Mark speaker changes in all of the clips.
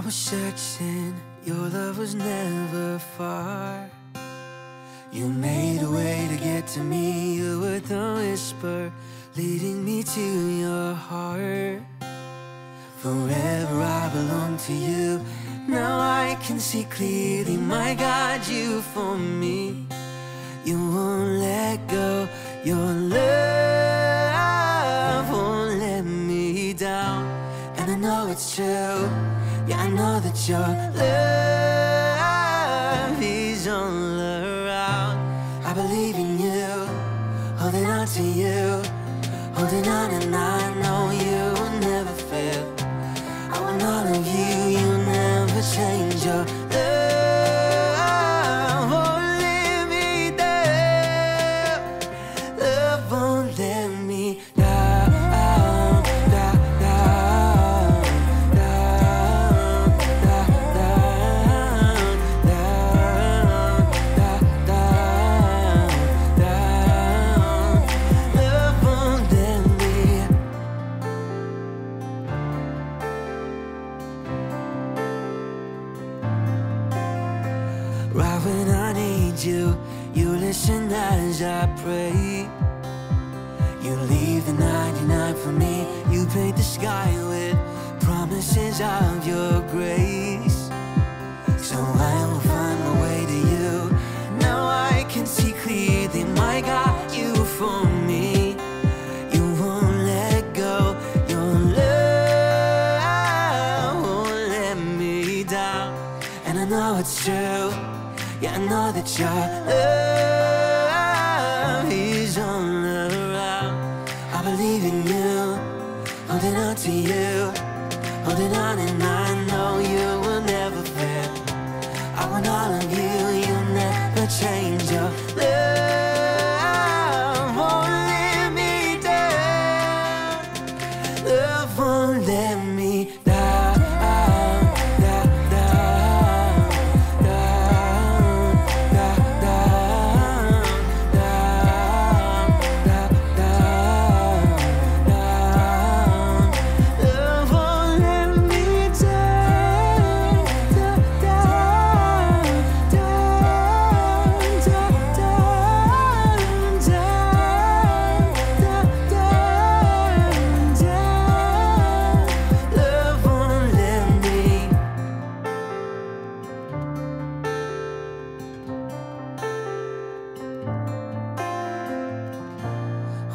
Speaker 1: I was searching, your love was never far. You made a way to get to me, you were the whisper leading me to your heart. Forever I belong to you. Now I can see clearly, my God, you for me. You won't let go, your love true, yeah, I know that your love is all around. I believe in you, holding on to you, holding on, and I listen as I pray. You leave the 99 for me, you paint the sky with promises of your grace. So I will find my way to you. Now I can see clearly, my God, you for me. You won't let go, your love won't let me down. And I know it's true, yeah, I know that your love is all around. I believe in you, holding on to you, holding on, and I know you will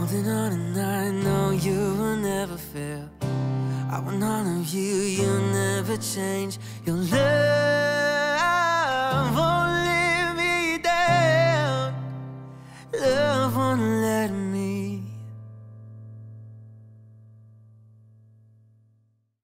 Speaker 1: Holding on and I know you will never fail. I want all of you, you'll never change. Your love won't let me down. Love won't let me